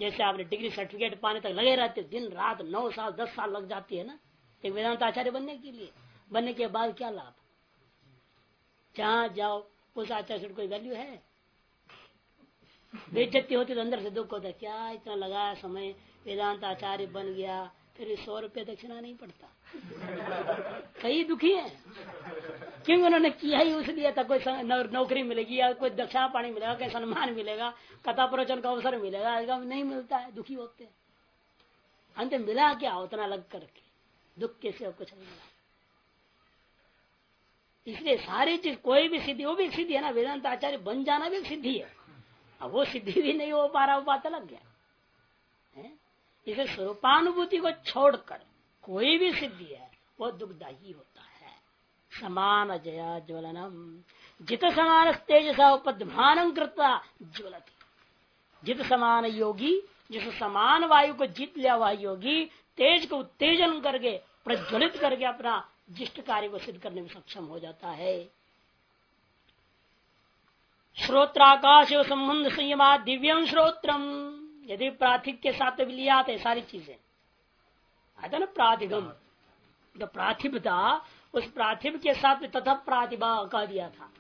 जैसे आपने डिग्री सर्टिफिकेट पाने तक लगे रहते, दिन, रात, नौ साल, दस साल लग जाती है ना, एक वेदांत आचार्य बनने के लिए। बनने के बाद क्या लाभ? जहाँ जाओ, उस आचार्य से कोई वैल्यू है? बेइज्जती होती तो अंदर से दुख होता क्या इतना लगा समय? वेदांत आचार्य बन गया, फिर सौ रुपये दक्षिणा नहीं पड़ता। कई दुखी है। क्योंकि उन्होंने किया ही उस लिया था कोई नौकरी मिलेगी या कोई दक्षिणा पानी मिलेगा, कोई सम्मान मिलेगा, कथा प्रवचन का अवसर मिलेगा नहीं मिलता है। दुखी होते हैं। अंत मिला क्या? उतना लग करके। दुख कैसे कुछ नहीं मिला। इसलिए सारी चीज़, कोई भी सिद्धि, वो भी सिद्धि है ना? वेदांत आचार्य बन जाना भी सिद्धि है। अब वो सिद्धि भी नहीं हो पा रहा वो बात अलग गया इसे स्वरूपानुभूति को छोड़कर कोई भी सिद्धि है, वो दुखदायी होता है। समान जया ज्वलनम। जित समान तेज उपद्भान कृता ज्वलती। जित समान योगी, जिस समान वायु को जीत लिया हुआ योगी, तेज को उत्तेजन करके प्रज्वलित करके अपना जिष्ट कार्य को सिद्ध करने में सक्षम हो जाता है। श्रोत्राकाश संबंध संयमा दिव्यम श्रोत्रम यदि प्राथिक के साथ लिया थे सारी चीज़ें। आता ना प्रातिगम तो प्राथिपता, उस प्राथिप के साथ तथा प्रातिभा कह दिया था।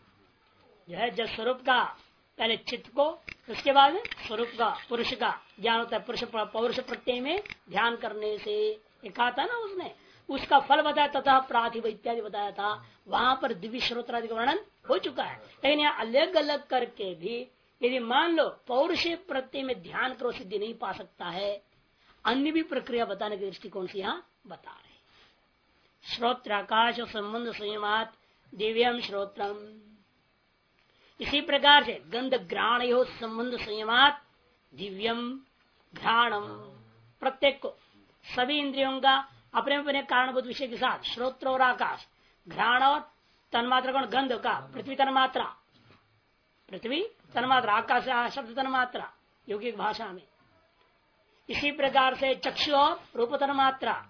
जो है जब स्वरूप का, पहले चित्त को, उसके बाद स्वरूप का, पुरुष का, ज्ञान होता है, पुरुष, पौरुष प्रत्यय में ध्यान करने से। कहा था ना उसने उसका फल बताया तथा प्राथिव इत्यादि बताया था। वहाँ पर दिव्य श्रोत्रादि का वर्णन हो चुका है। लेकिन यहाँ अलग अलग करके भी यदि मान लो पौरुष प्रत्यय में ध्यान करो, सिद्धि नहीं पा सकता है, अन्य भी प्रक्रिया बताने के दृष्टिकोण से यहाँ बता रहे श्रोत्र आकाश संबंध संयमात दिव्यम श्रोत्रम। इसी प्रकार से गंध ग्राण यो संबंध संयमात दिव्यम घ्राणम। प्रत्येक को सभी इंद्रियों का अपने अपने कारणभूत विषय के साथ, श्रोत्र और आकाश, घ्राण और तन्मात्रा कौन गंध का, पृथ्वी तन्मात्रा। पृथ्वी तन्मात्रा, आकाश शब्द तन्मात्रा, योगिक भाषा में। इसी प्रकार से चक्षु और रूप तन्मात्रा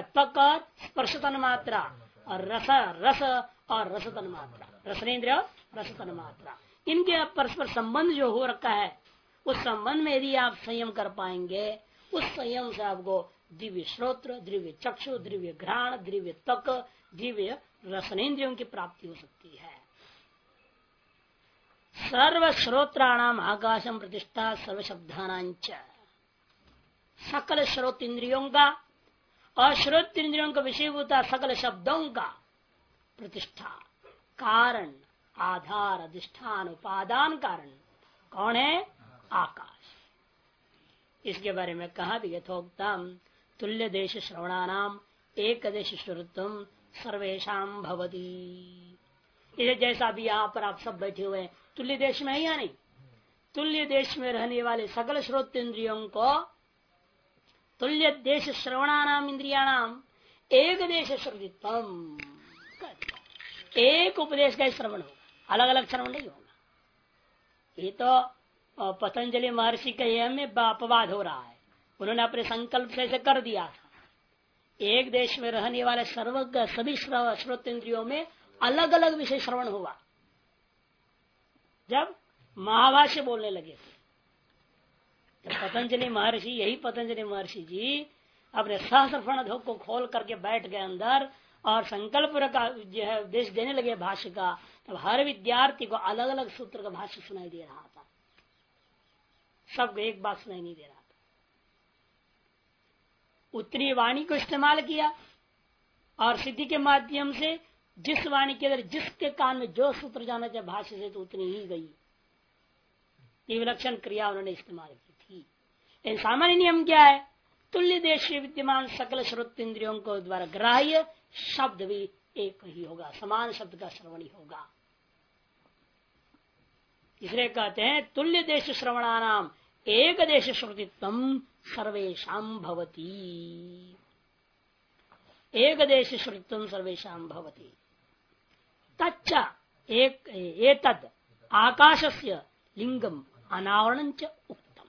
त्वक और स्पर्श तन्मात्रा, और रस रस और रस तन्मात्रा रसनेन्द्र और रस तन्मात्रा। इनके परस्पर संबंध जो हो रखा है, उस संबंध में यदि आप संयम कर पाएँगे उस संयम से आपको दिव्य श्रोत्र, दिव्य चक्षु, दिव्य घ्राण, दिव्य तक, दिव्य रसनेन्द्रियों की प्राप्ति हो सकती है। सर्व श्रोत्राणाम आकाशम प्रतिष्ठा सर्व शब्दानाच सकल श्रोत इंद्रियों का अश्रोत इंद्रियों का विषयभूता सकल शब्दों का प्रतिष्ठा। कारण, आधार, अधिष्ठान, उपादान कारण कौन है? आकाश। इसके बारे में कहा भी यथोक्तम। तुल्य देश श्रवणानाम एक देश श्रुतम सर्वेशा भवती। इसे जैसा भी यहाँ पर आप सब बैठे हुए तुल्य देश में है या नहीं? तुल्य देश में रहने वाले सकल श्रोत इंद्रियों को तुल्य देश श्रवणानाम इंद्रियाणाम एक देश श्रुतित्व एक उपदेश का श्रवण होगा। अलग अलग श्रवण नहीं होगा। ये तो पतंजलि महर्षि का यह में अपवाद हो रहा है। उन्होंने अपने संकल्प से ऐसे कर दिया था। एक देश में रहने वाले सर्व सभी श्रोत इंद्रियों में अलग अलग विषय श्रवण हुआ। जब महाभाष्य बोलने लगे थे पतंजलि महर्षि, यही पतंजलि महर्षि जी अपने सहस्र को खोल करके बैठ गए अंदर और संकल्प का जो है उपदेश देने लगे भाष्य का, तब हर विद्यार्थी को अलग अलग सूत्र का भाष्य सुनाई दे रहा था। सबको एक बात सुनाई नहीं दे रहा था। उत्तरी वाणी को इस्तेमाल किया और सिद्धि के माध्यम से जिस वाणी के अंदर जिसके कान में जो सूत्र जाना चाहे भाष्य से तो उतनी ही गई। ये विलक्षण क्रिया उन्होंने इस्तेमाल की थी। इन सामान्य नियम क्या है? तुल्य देश विद्यमान सकल श्रोत इंद्रियों को द्वारा ग्राह्य शब्द भी एक ही होगा, समान शब्द का श्रवण होगा। इसलिए कहते हैं, तुल्य देश श्रवणानाम एक देश श्रुतित्व सर्वेशा भवती। एक देश श्रुतित्व सर्वेशा भवती। तच्च एक, एतद आकाश से लिंगम अनावरण उत्तम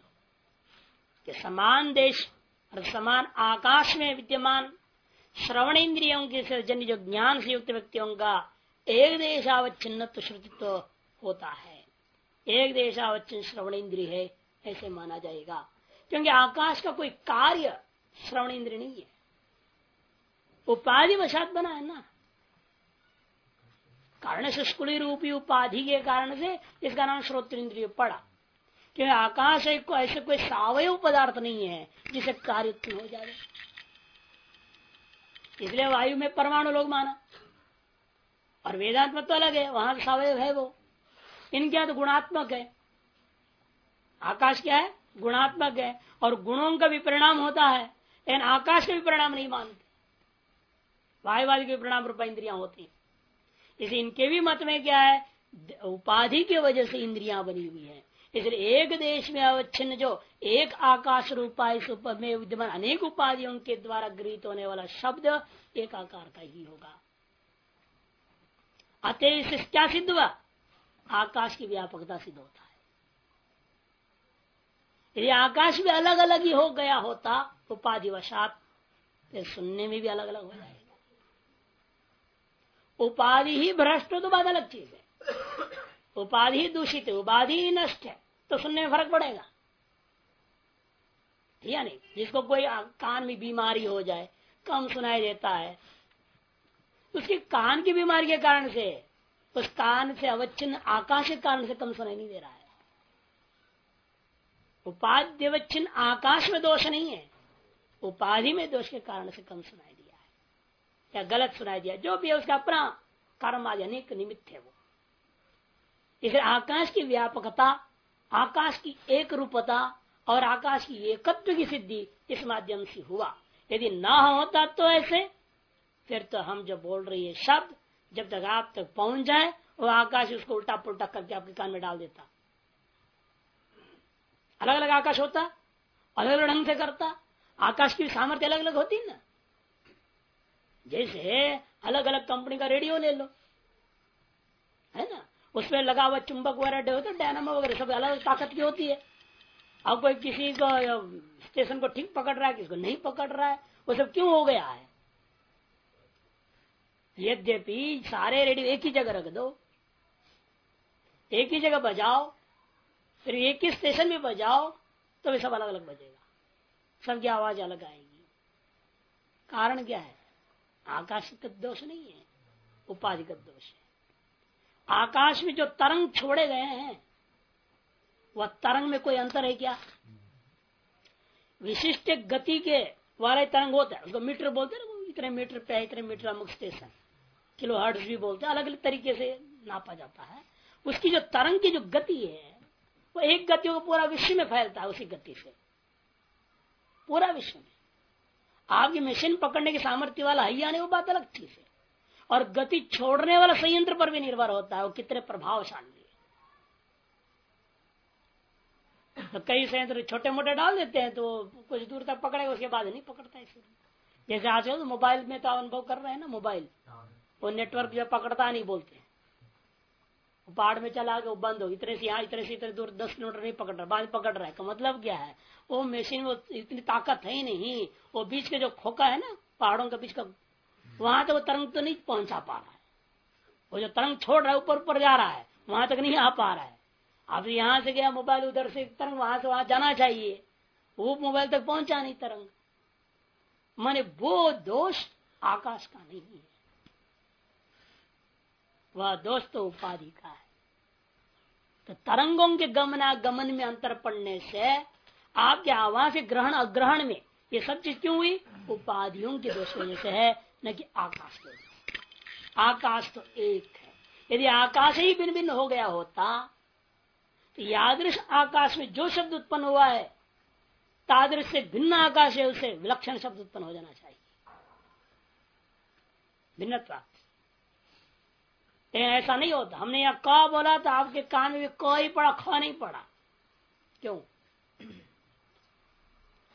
समान देश और समान आकाश में विद्यमान श्रवण इंद्रियों के जन्य जो ज्ञान से युक्त व्यक्तियों का एक देशावच्छिन्न श्रुतित्व होता है। एक देशावच्छिन्न श्रवण इंद्रिय है ऐसे माना जाएगा। क्योंकि आकाश का कोई कार्य श्रवण इंद्रिय नहीं है। उपाधि वशात बना है ना। कारण से शुष्कुली रूपी उपाधि के कारण से इसका नाम श्रोत्र इंद्रिय पड़ा। क्योंकि आकाश एक को ऐसे कोई सावयव पदार्थ नहीं है जिसे कार्य उत्पन्न हो जाए। इसलिए वायु में परमाणु लोग माना। और वेदांत में तो अलग है, वहाँ सवयव है वो। इनके तो गुणात्मक है। आकाश क्या है? गुणात्मक है। और गुणों का भी परिणाम होता है। लेकिन आकाश का भी परिणाम नहीं मानते। वायुवादी के परिणाम रूप इंद्रिया होती है। इसे इनके भी मत में क्या है? उपाधि की वजह से इंद्रिया बनी हुई है। इसलिए एक देश में अवच्छिन्न जो एक आकाश रूपा इस में विद्यमान अनेक उपाधियों के द्वारा गृहित होने वाला शब्द एक आकार का ही होगा। अतः इससे क्या सिद्ध हुआ? आकाश की व्यापकता सिद्ध होता यदि आकाश भी अलग अलग ही हो गया होता उपाधिवशात, फिर सुनने में भी अलग अलग हो जाएगा। उपाधि ही भ्रष्ट हो तो बात अलग चीज़ है। उपाधि ही दूषित है, उपाधि ही नष्ट है तो सुनने में फ़र्क पड़ेगा। या नहीं? जिसको कोई कान में बीमारी हो जाए, कम सुनाई देता है, उसके कान की बीमारी के कारण से, उस कान से अवच्छिन्न आकाश के कारण से कम सुनाई नहीं दे रहा है। उपाध्यवच्छिन्न आकाश में दोष नहीं है। उपाधि में दोष के कारण से कम सुनाई दिया है। या गलत सुनाई दिया। जो भी है उसका अपना कर्म आदि अनेक निमित्त है वो। इसलिए आकाश की व्यापकता, आकाश की एक रूपता और आकाश की एकत्व की सिद्धि इस माध्यम से हुआ। यदि ना होता तो ऐसे, फिर तो हम जो बोल रही है शब्द, जब तक आप तक पहुँच जाए, वो आकाश उसको उल्टा पुल्टा करके आपके कान में डाल देता। अलग अलग आकाश होता अलग अलग ढंग से करता, आकाश की सामर्थ्य अलग अलग होती ना। जैसे अलग अलग कंपनी का रेडियो ले लो, है ना? उसमें लगा हुआ चुंबक वगैरह होते, डायनामो वगैरह सब अलग अलग ताकत की होती है। अब कोई किसी को स्टेशन को ठीक पकड़ रहा है किसको नहीं पकड़ रहा है, वो सब क्यों हो गया है? यद्यपि सारे रेडियो एक ही जगह रख दो, एक ही जगह बजाओ फिर एक ही स्टेशन में बजाओ तो सब अलग अलग बजेगा। सबकी आवाज़ अलग आएगी। कारण क्या है? आकाश का दोष नहीं है उपाधिगत दोष है। आकाश में जो तरंग छोड़े गए हैं, वह तरंग में कोई अंतर है क्या? विशिष्ट गति के वाले तरंग होता है। उसको मीटर बोलते हैं इतने मीटर पे, इतने मीटर अमुक स्टेशन किलो हर्ट भी बोलते हैं अलग अलग तरीके से नापा जाता है। उसकी जो तरंग की जो गति है वो एक गति को पूरा विश्व में फैलता है उसी गति से। पूरा विश्व में। आपकी मशीन पकड़ने की सामर्थ्य वाला हैया नहीं वो बात अलग चीज़ है। और गति छोड़ने वाला संयंत्र पर भी निर्भर होता है वो कितने प्रभावशाली है। तो कई संयंत्र छोटे मोटे डाल देते हैं तो कुछ दूर तक पकड़ेगा उसके बाद नहीं पकड़ता है जैसे आज तो मोबाइल में तो अनुभव कर रहे हैं ना मोबाइल। वो नेटवर्क जो पकड़ता नहीं बोलते। पहाड़ में चला गया बंद हो इतने से यहाँ, इतने से इतने दूर दस किलोमीटर नहीं पकड़ रहा बाद पकड़ रहा है। का मतलब क्या है? वो मशीन वो इतनी ताकत है ही नहीं। वो बीच के जो खोखा है ना, पहाड़ों के बीच का, वहाँ तक वो तरंग तो नहीं पहुँचा पा रहा है। वो जो तरंग छोड़ रहा है, ऊपर ऊपर जा रहा है, वहाँ तक नहीं आ पा रहा है। अब यहाँ से गया मोबाइल उधर से तरंग, वहाँ से वहाँ जाना चाहिए। वो मोबाइल तक पहुँचा नहीं तरंग। माने वो दोष आकाश का नहीं है। वह दोष तो उपाधि का है। तो तरंगों के गमनागमन में अंतर पड़ने से आपके आवास ग्रहण, अग्रहण में ये सब चीज़ क्यों हुई? उपाधियों के दोष वजह से है, न कि आकाश को। आकाश तो एक है। यदि आकाश ही भिन्न भिन्न हो गया होता तो यादृश आकाश में जो शब्द उत्पन्न हुआ है, तादृश से भिन्न आकाश है, उसे विलक्षण शब्द उत्पन्न हो जाना चाहिए। भिन्नता लेकिन ऐसा नहीं होता। हमने यहाँ क बोला तो आपके कान में क ही पड़ा, ख नहीं पड़ा। क्यों?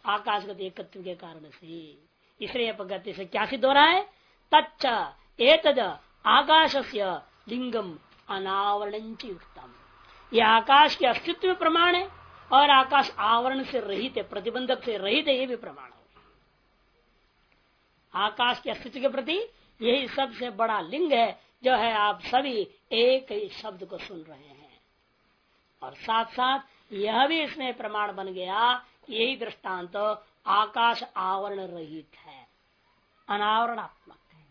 आकाश गति एकत्व के कारण से, इसलिए गति से क्या सिद्ध हो रहा है? तच्च एतद आकाश से लिंगम अनावरण उत्तम यह आकाश के अस्तित्व में प्रमाण है, और आकाश आवरण से रहित है, प्रतिबंधक से रहित है, ये भी प्रमाण है। आकाश के अस्तित्व के प्रति यही सबसे बड़ा लिंग है जो है आप सभी एक ही शब्द को सुन रहे हैं। और साथ साथ यह भी इसमें प्रमाण बन गया, यही दृष्टांत तो आकाश आवरण रहित है, अनावरणात्मक है।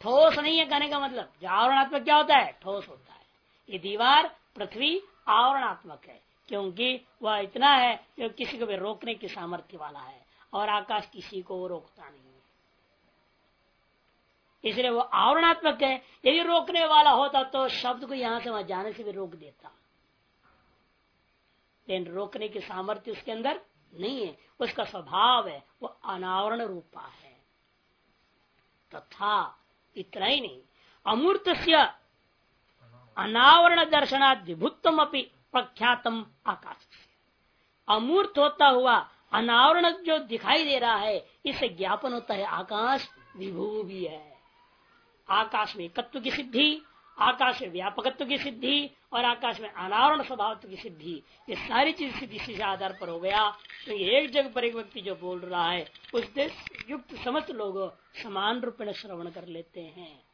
ठोस नहीं है कहने का मतलब जो आवरणात्मक क्या होता है? ठोस होता है। ये दीवार पृथ्वी आवरणात्मक है, क्योंकि वह इतना है जो किसी को भी रोकने की सामर्थ्य वाला है, और आकाश किसी को रोकता नहीं इसलिए वो आवरणात्मक है। यदि रोकने वाला होता तो शब्द को यहाँ से वहाँ जाने से भी रोक देता। लेकिन रोकने की सामर्थ्य उसके अंदर नहीं है। उसका स्वभाव है, वो अनावरण रूपा है। तथा इतना ही नहीं। अमूर्त अनावरण दर्शनात् विभुत्तम अपनी प्रख्यातम आकाश अमूर्त होता हुआ अनावरण जो दिखाई दे रहा है, इससे ज्ञापन होता है, आकाश विभू भी है। आकाश में एकत्व की सिद्धि, आकाश में व्यापकत्व की सिद्धि और आकाश में अनावरण स्वभाव की सिद्धि, ये सारी चीज़ सिद्धि से आधार पर हो गया। तो एक जगह पर एक व्यक्ति जो बोल रहा है, उस देश युक्त समस्त लोग समान रूप में श्रवण कर लेते हैं।